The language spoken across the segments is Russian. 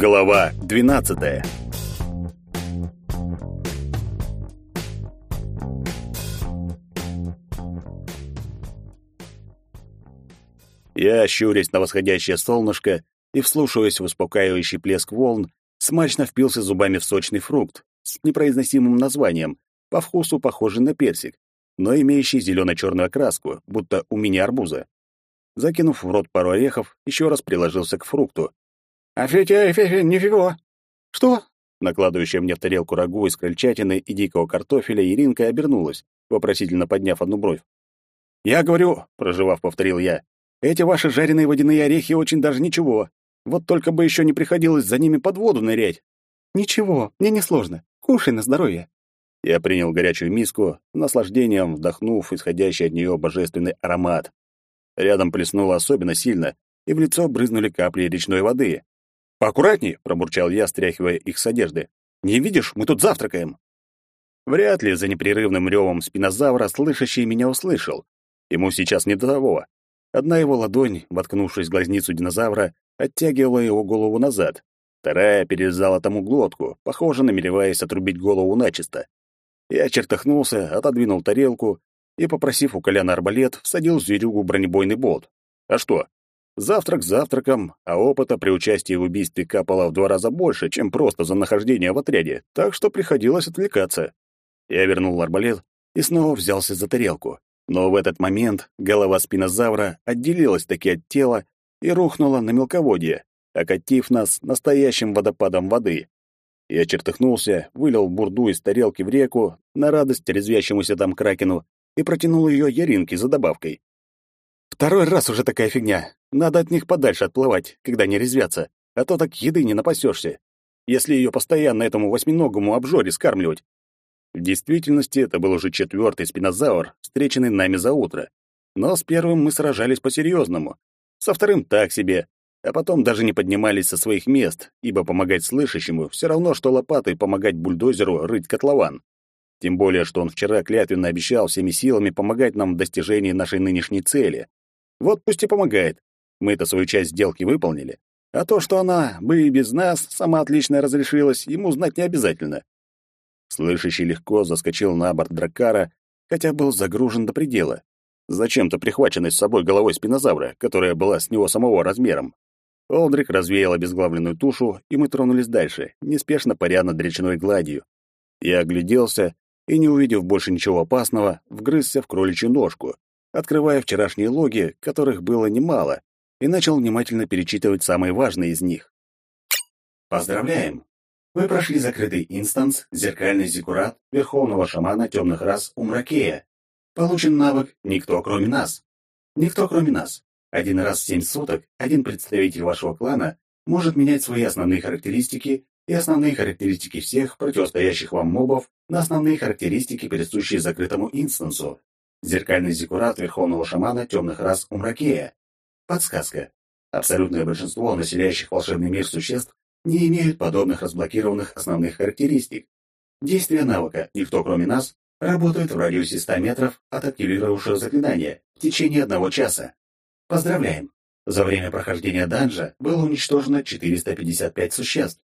Глава 12. Я, щурясь на восходящее солнышко и вслушиваясь в успокаивающий плеск волн, смачно впился зубами в сочный фрукт с непроизносимым названием, по вкусу похожий на персик, но имеющий зелено-черную окраску, будто у мини-арбуза. Закинув в рот пару орехов, еще раз приложился к фрукту. «Офигеть, нифига!» «Что?» Накладывающая мне в тарелку рагу из крольчатины и дикого картофеля, Иринка обернулась, вопросительно подняв одну бровь. «Я говорю», — проживав, повторил я, «эти ваши жареные водяные орехи очень даже ничего. Вот только бы еще не приходилось за ними под воду нырять». «Ничего, мне не сложно. Кушай на здоровье». Я принял горячую миску, наслаждением вдохнув исходящий от нее божественный аромат. Рядом плеснуло особенно сильно, и в лицо брызнули капли речной воды. «Поаккуратней!» — пробурчал я, стряхивая их с одежды. «Не видишь, мы тут завтракаем!» Вряд ли за непрерывным ревом спинозавра слышащий меня услышал. Ему сейчас не до того. Одна его ладонь, воткнувшись в глазницу динозавра, оттягивала его голову назад. Вторая перерезала тому глотку, похоже, намереваясь отрубить голову начисто. Я чертахнулся, отодвинул тарелку и, попросив у Коляна арбалет, всадил в зверюгу бронебойный болт. А что? Завтрак завтраком, а опыта при участии в убийстве капало в два раза больше, чем просто за нахождение в отряде, так что приходилось отвлекаться. Я вернул арбалет и снова взялся за тарелку. Но в этот момент голова спинозавра отделилась таки от тела и рухнула на мелководье, окатив нас настоящим водопадом воды. Я чертыхнулся, вылил бурду из тарелки в реку на радость резвящемуся там кракену и протянул ее Яринке за добавкой. Второй раз уже такая фигня. Надо от них подальше отплывать, когда они резвятся, а то так еды не напасешься. Если ее постоянно этому восьминогому обжоре скармливать. В действительности это был уже четвертый спинозавр, встреченный нами за утро. Но с первым мы сражались по-серьезному. Со вторым так себе, а потом даже не поднимались со своих мест, ибо помогать слышащему все равно, что лопатой помогать бульдозеру рыть котлован. Тем более, что он вчера клятвенно обещал всеми силами помогать нам в достижении нашей нынешней цели. Вот пусть и помогает. Мы-то свою часть сделки выполнили. А то, что она бы и без нас сама отлично разрешилась, ему знать не обязательно. Слышащий легко заскочил на борт дракара, хотя был загружен до предела. Зачем-то прихваченный с собой головой спинозавра, которая была с него самого размером. Олдрик развеял обезглавленную тушу, и мы тронулись дальше, неспешно паря над речной гладью. Я огляделся и, не увидев больше ничего опасного, вгрызся в кроличью ножку, открывая вчерашние логи, которых было немало, и начал внимательно перечитывать самые важные из них. Поздравляем! Вы прошли закрытый инстанс «Зеркальный зиккурат» Верховного Шамана Темных Рас Умракея. Получен навык «Никто, кроме нас». Никто, кроме нас. Один раз в семь суток один представитель вашего клана может менять свои основные характеристики и основные характеристики всех противостоящих вам мобов на основные характеристики, присущие закрытому инстансу. Зеркальный зиккурат Верховного Шамана Темных Рас Умракея. Подсказка. Абсолютное большинство населяющих волшебный мир существ не имеют подобных разблокированных основных характеристик. Действие навыка «Никто кроме нас» работает в радиусе 100 метров от активировавшего заклинания в течение одного часа. Поздравляем! За время прохождения данжа было уничтожено 455 существ.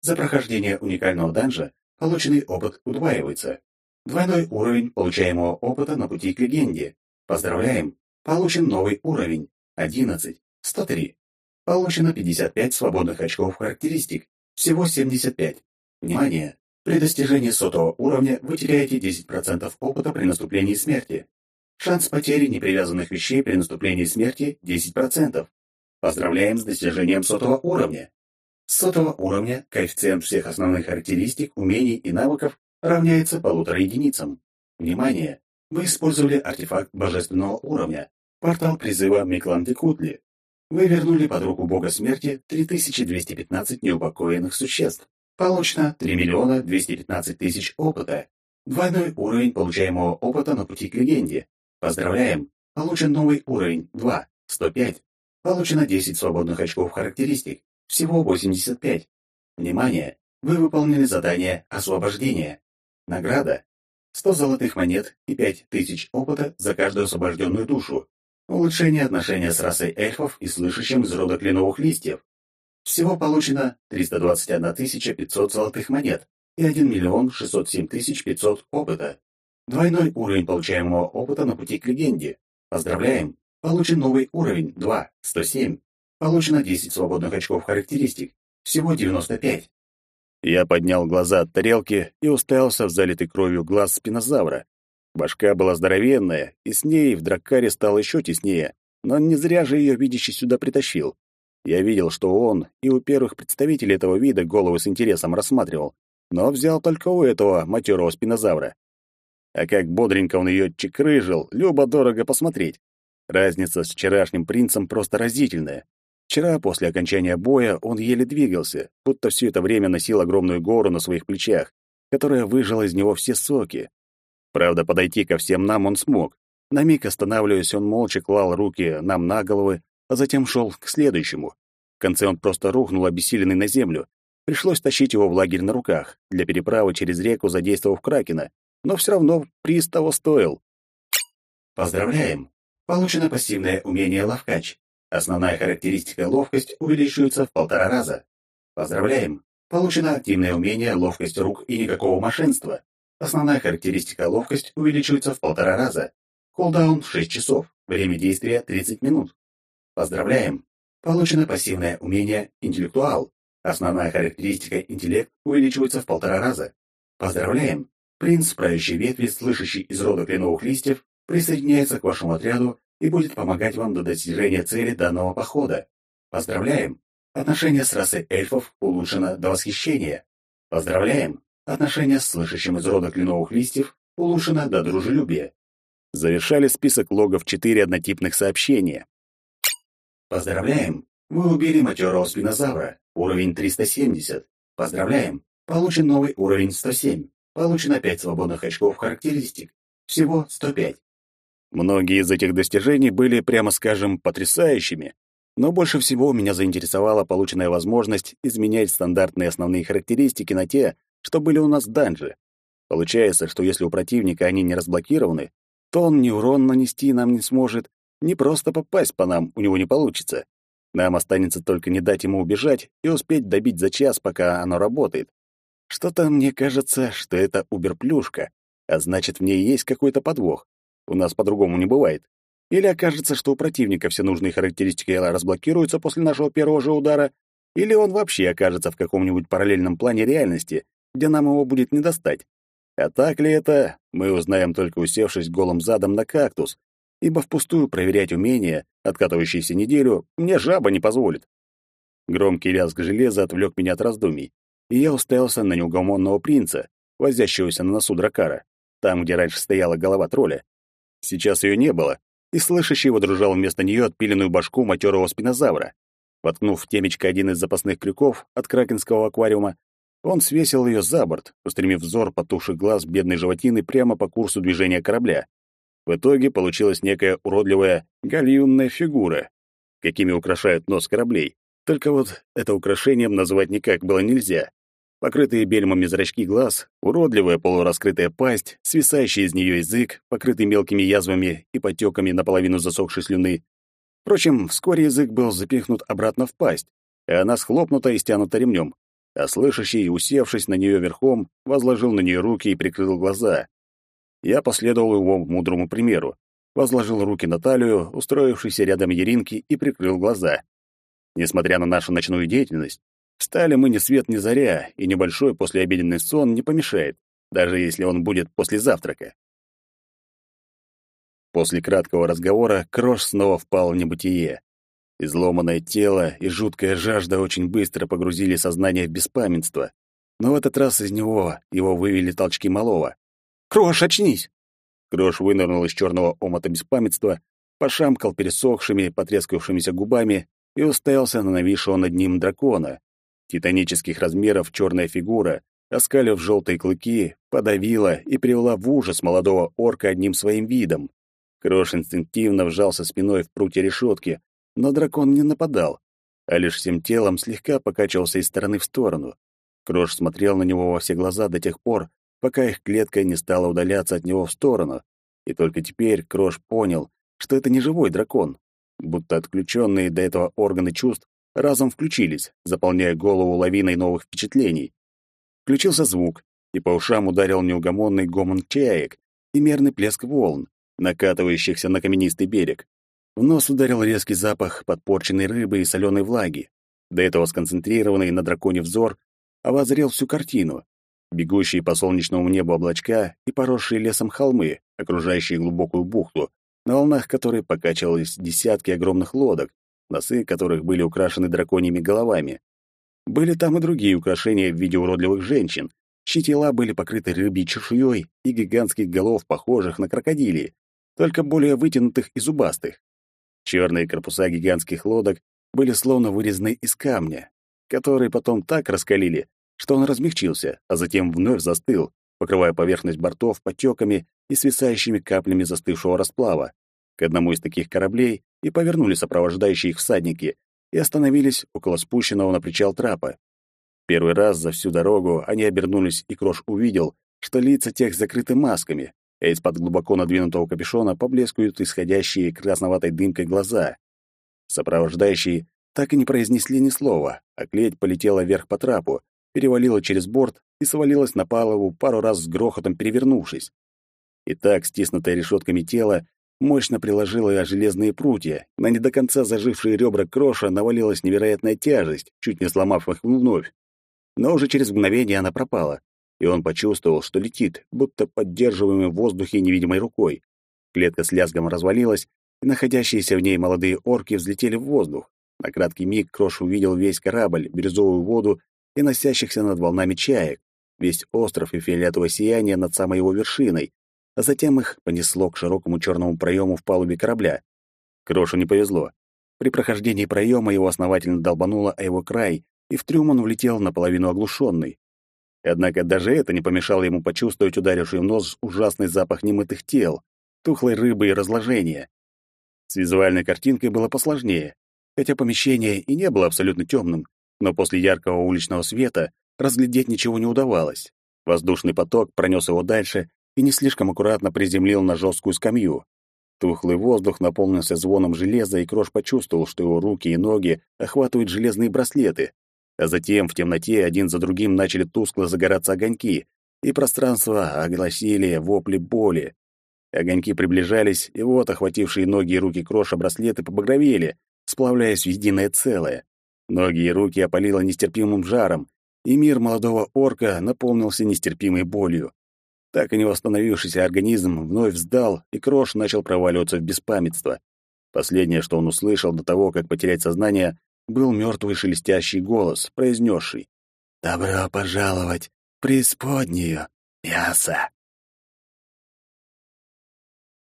За прохождение уникального данжа полученный опыт удваивается. Двойной уровень получаемого опыта на пути к легенде. Поздравляем! Получен новый уровень. 11. 103. Получено 55 свободных очков характеристик. Всего 75. Внимание! При достижении сотого уровня вы теряете 10% опыта при наступлении смерти. Шанс потери непривязанных вещей при наступлении смерти 10%. Поздравляем с достижением сотого уровня. С сотого уровня коэффициент всех основных характеристик, умений и навыков равняется полутора единицам. Внимание! Вы использовали артефакт божественного уровня, портал призыва Миклантикутли. Вы вернули под руку бога смерти 3215 неупокоенных существ. Получено 3 миллиона 215 тысяч опыта. Двойной уровень получаемого опыта на пути к легенде. Поздравляем! Получен новый уровень 2, 105. Получено 10 свободных очков характеристик. Всего 85. Внимание! Вы выполнили задание «Освобождение». Награда — 100 золотых монет и 5000 опыта за каждую освобожденную душу. Улучшение отношения с расой эльфов и слышащим из рода кленовых листьев. Всего получено 321 500 золотых монет и 1 миллион 607 500 опыта. Двойной уровень получаемого опыта на пути к легенде. Поздравляем! Получен новый уровень 2, 107. Получено 10 свободных очков характеристик. Всего 95. Я поднял глаза от тарелки и уставился в залитый кровью глаз спинозавра. Башка была здоровенная, и с ней в драккаре стало еще теснее, но не зря же ее видящий сюда притащил. Я видел, что он и у первых представителей этого вида головы с интересом рассматривал, но взял только у этого матерого спинозавра. А как бодренько он ее чекрыжил, любо-дорого посмотреть. Разница с вчерашним принцем просто разительная. Вчера, после окончания боя, он еле двигался, будто все это время носил огромную гору на своих плечах, которая выжила из него все соки. Правда, подойти ко всем нам он смог. На миг останавливаясь, он молча клал руки нам на головы, а затем шел к следующему. В конце он просто рухнул, обессиленный на землю. Пришлось тащить его в лагерь на руках, для переправы через реку задействовав Кракена, но все равно приз того стоил. Поздравляем! Получено пассивное умение «Ловкач». Основная характеристика «Ловкость» увеличивается в полтора раза. Поздравляем! Получено активное умение «Ловкость рук и никакого мошенства». Основная характеристика «Ловкость» увеличивается в полтора раза. Колдаун 6 часов. Время действия 30 минут. Поздравляем! Получено пассивное умение «Интеллектуал». Основная характеристика «Интеллект» увеличивается в полтора раза. Поздравляем! Принц правящей ветви, слышащий из рода кленовых листьев, присоединяется к вашему отряду и будет помогать вам до достижения цели данного похода. Поздравляем! Отношение с расой эльфов улучшено до восхищения. Поздравляем! Отношение с слышащим из рода кленовых листьев улучшено до дружелюбия. Завершали список логов четыре однотипных сообщения. Поздравляем! Вы убили матерого спинозавра. Уровень 370. Поздравляем! Получен новый уровень 107. Получено 5 свободных очков характеристик. Всего 105. Многие из этих достижений были, прямо скажем, потрясающими, но больше всего меня заинтересовала полученная возможность изменять стандартные основные характеристики на те, что были у нас в данже. Получается, что если у противника они не разблокированы, то он ни урон нанести нам не сможет, ни просто попасть по нам у него не получится. Нам останется только не дать ему убежать и успеть добить за час, пока оно работает. Что-то мне кажется, что это уберплюшка, а значит, в ней есть какой-то подвох. У нас по-другому не бывает. Или окажется, что у противника все нужные характеристики разблокируются после нашего первого же удара, или он вообще окажется в каком-нибудь параллельном плане реальности, где нам его будет не достать. А так ли это, мы узнаем только усевшись голым задом на кактус, ибо впустую проверять умения, откатывающиеся неделю, мне жаба не позволит. Громкий лязг железа отвлек меня от раздумий и я уставился на неугомонного принца, возящегося на носу дракара, там, где раньше стояла голова тролля. Сейчас ее не было, и слышащий водружал вместо нее отпиленную башку матерого спинозавра. Воткнув в темечко один из запасных крюков от кракенского аквариума, он свесил ее за борт, устремив взор потухших глаз бедной животины прямо по курсу движения корабля. В итоге получилась некая уродливая гальюнная фигура, какими украшают нос кораблей. Только вот это украшением назвать никак было нельзя покрытые бельмами зрачки глаз, уродливая полураскрытая пасть, свисающий из нее язык, покрытый мелкими язвами и потеками наполовину засохшей слюны. Впрочем, вскоре язык был запихнут обратно в пасть, и она схлопнута и стянута ремнем, а слышащий, усевшись на нее верхом, возложил на нее руки и прикрыл глаза. Я последовал его мудрому примеру, возложил руки на талию, устроившийся рядом Еринки, и прикрыл глаза. Несмотря на нашу ночную деятельность, Встали мы ни свет ни заря, и небольшой послеобеденный сон не помешает, даже если он будет после завтрака. После краткого разговора Крош снова впал в небытие. Изломанное тело и жуткая жажда очень быстро погрузили сознание в беспамятство. Но в этот раз из него его вывели толчки малого. «Крош, очнись!» Крош вынырнул из черного омота беспамятства, пошамкал пересохшими, потрескавшимися губами и уставился на нависшего над ним дракона. Титанических размеров черная фигура, оскалив желтые клыки, подавила и привела в ужас молодого орка одним своим видом. Крош инстинктивно вжался спиной в прутья решетки, но дракон не нападал, а лишь всем телом слегка покачивался из стороны в сторону. Крош смотрел на него во все глаза до тех пор, пока их клетка не стала удаляться от него в сторону, и только теперь Крош понял, что это не живой дракон, будто отключенные до этого органы чувств разом включились, заполняя голову лавиной новых впечатлений. Включился звук, и по ушам ударил неугомонный гомон чаек и мерный плеск волн, накатывающихся на каменистый берег. В нос ударил резкий запах подпорченной рыбы и соленой влаги. До этого сконцентрированный на драконе взор обозрел всю картину. Бегущие по солнечному небу облачка и поросшие лесом холмы, окружающие глубокую бухту, на волнах которой покачивались десятки огромных лодок, носы которых были украшены драконьими головами. Были там и другие украшения в виде уродливых женщин, чьи тела были покрыты рыбьей чешуей и гигантских голов, похожих на крокодилии, только более вытянутых и зубастых. Черные корпуса гигантских лодок были словно вырезаны из камня, который потом так раскалили, что он размягчился, а затем вновь застыл, покрывая поверхность бортов потеками и свисающими каплями застывшего расплава. К одному из таких кораблей и повернули сопровождающие их всадники и остановились около спущенного на причал трапа. Первый раз за всю дорогу они обернулись, и Крош увидел, что лица тех закрыты масками, а из-под глубоко надвинутого капюшона поблескивают исходящие красноватой дымкой глаза. Сопровождающие так и не произнесли ни слова, а клеть полетела вверх по трапу, перевалила через борт и свалилась на палубу, пару раз с грохотом перевернувшись. И так, стиснутое решетками тело, мощно приложило железные прутья, на не до конца зажившие ребра кроша навалилась невероятная тяжесть, чуть не сломав их вновь. Но уже через мгновение она пропала, и он почувствовал, что летит, будто поддерживаемый в воздухе невидимой рукой. Клетка с лязгом развалилась, и находящиеся в ней молодые орки взлетели в воздух. На краткий миг Крош увидел весь корабль, бирюзовую воду и носящихся над волнами чаек, весь остров и фиолетовое сияние над самой его вершиной, а затем их понесло к широкому черному проему в палубе корабля. Крошу не повезло. При прохождении проема его основательно долбануло о его край, и в трюм он влетел наполовину оглушенный. Однако даже это не помешало ему почувствовать ударивший в нос ужасный запах немытых тел, тухлой рыбы и разложения. С визуальной картинкой было посложнее. Хотя помещение и не было абсолютно темным, но после яркого уличного света разглядеть ничего не удавалось. Воздушный поток пронес его дальше и не слишком аккуратно приземлил на жесткую скамью. Тухлый воздух наполнился звоном железа, и Крош почувствовал, что его руки и ноги охватывают железные браслеты. А затем в темноте один за другим начали тускло загораться огоньки, и пространство огласили вопли боли. Огоньки приближались, и вот охватившие ноги и руки Кроша браслеты побагровели, сплавляясь в единое целое. Ноги и руки опалило нестерпимым жаром, и мир молодого орка наполнился нестерпимой болью. Так и не восстановившийся организм вновь сдал, и Крош начал проваливаться в беспамятство. Последнее, что он услышал до того, как потерять сознание, был мертвый шелестящий голос, произнесший «Добро пожаловать в преисподнюю, мясо!»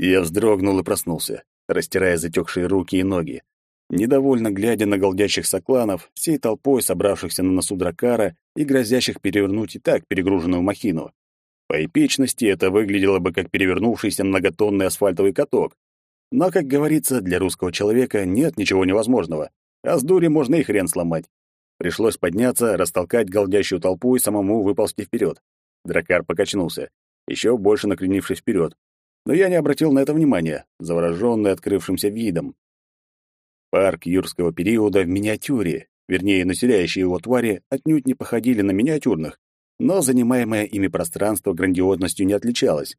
Я вздрогнул и проснулся, растирая затекшие руки и ноги. Недовольно глядя на голдящих сокланов, всей толпой собравшихся на носу дракара и грозящих перевернуть и так перегруженную махину. По эпичности это выглядело бы как перевернувшийся многотонный асфальтовый каток. Но, как говорится, для русского человека нет ничего невозможного. А с дури можно и хрен сломать. Пришлось подняться, растолкать голдящую толпу и самому выползти вперед. Дракар покачнулся, еще больше накренившись вперед. Но я не обратил на это внимания, завороженный открывшимся видом. Парк юрского периода в миниатюре, вернее, населяющие его твари отнюдь не походили на миниатюрных, но занимаемое ими пространство грандиозностью не отличалось.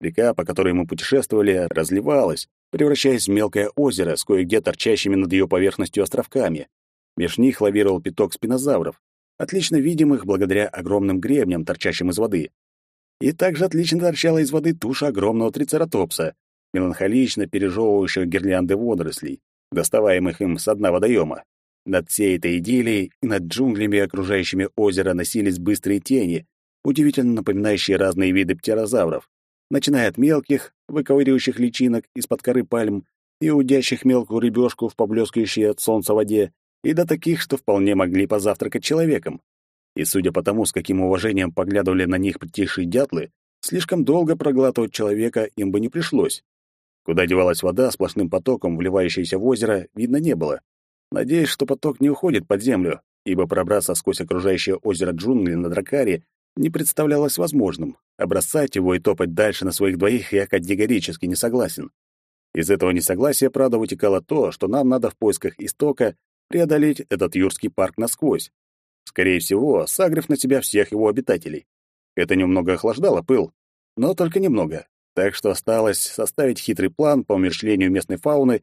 Река, по которой мы путешествовали, разливалась, превращаясь в мелкое озеро с кое-где торчащими над ее поверхностью островками. Меж них лавировал пяток спинозавров, отлично видимых благодаря огромным гребням, торчащим из воды. И также отлично торчала из воды туша огромного трицератопса, меланхолично пережевывающего гирлянды водорослей, доставаемых им с дна водоема. Над всей этой идиллией и над джунглями, окружающими озеро, носились быстрые тени, удивительно напоминающие разные виды птерозавров, начиная от мелких, выковыривающих личинок из-под коры пальм и удящих мелкую рыбешку в поблескающей от солнца воде, и до таких, что вполне могли позавтракать человеком. И судя по тому, с каким уважением поглядывали на них притихшие дятлы, слишком долго проглатывать человека им бы не пришлось. Куда девалась вода сплошным потоком, вливающаяся в озеро, видно не было. Надеюсь, что поток не уходит под землю, ибо пробраться сквозь окружающее озеро джунгли на Дракаре не представлялось возможным, а бросать его и топать дальше на своих двоих я категорически не согласен. Из этого несогласия, правда, вытекало то, что нам надо в поисках истока преодолеть этот юрский парк насквозь. Скорее всего, согрев на себя всех его обитателей. Это немного охлаждало пыл, но только немного. Так что осталось составить хитрый план по умерщвлению местной фауны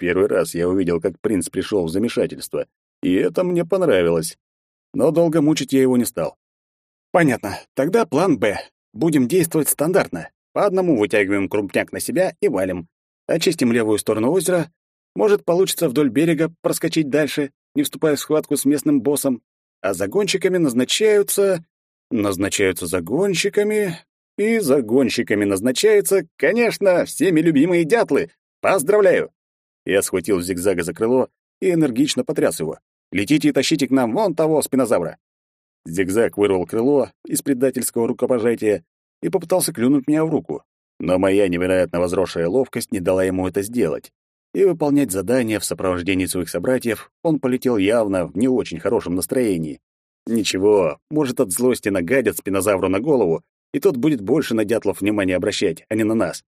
Я рукавом вытер потекший сок и повторил. «Тебе же не составит труда убить их всех?» «Ам, ам, э, умения, которыми я пользуюсь, пользуюсь при охоте на крупную дичь, требуют долгого восстановления. Я... я не могу пользоваться ими слишком часто. Первый раз я увидел, как принц пришел в замешательство, и это мне понравилось. Но долго мучить я его не стал. Понятно. Тогда план «Б». Будем действовать стандартно. По одному вытягиваем крупняк на себя и валим. Очистим левую сторону озера. Может, получится вдоль берега проскочить дальше, не вступая в схватку с местным боссом. А загонщиками назначаются... Назначаются загонщиками... И загонщиками назначаются, конечно, всеми любимые дятлы. Поздравляю! Я схватил зигзага за крыло и энергично потряс его. «Летите и тащите к нам вон того спинозавра!» Зигзаг вырвал крыло из предательского рукопожатия и попытался клюнуть меня в руку. Но моя невероятно возросшая ловкость не дала ему это сделать. И выполнять задание в сопровождении своих собратьев он полетел явно в не очень хорошем настроении. Ничего, может, от злости нагадят спинозавру на голову, и тот будет больше на дятлов внимания обращать, а не на нас.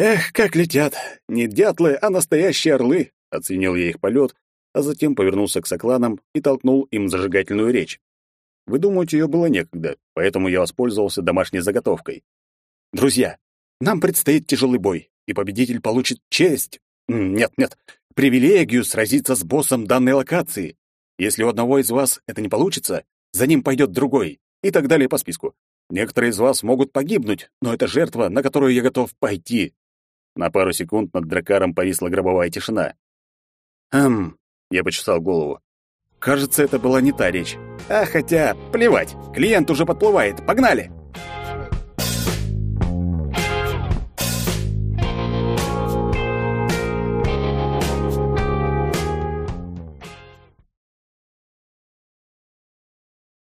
«Эх, как летят! Не дятлы, а настоящие орлы!» — оценил я их полет, а затем повернулся к сокланам и толкнул им зажигательную речь. Выдумывать ее было некогда, поэтому я воспользовался домашней заготовкой. «Друзья, нам предстоит тяжелый бой, и победитель получит честь. Нет, нет, привилегию сразиться с боссом данной локации. Если у одного из вас это не получится, за ним пойдет другой, и так далее по списку. Некоторые из вас могут погибнуть, но это жертва, на которую я готов пойти. На пару секунд над дракаром повисла гробовая тишина. «Хм...» — я почесал голову. «Кажется, это была не та речь. А хотя, плевать, клиент уже подплывает, погнали!»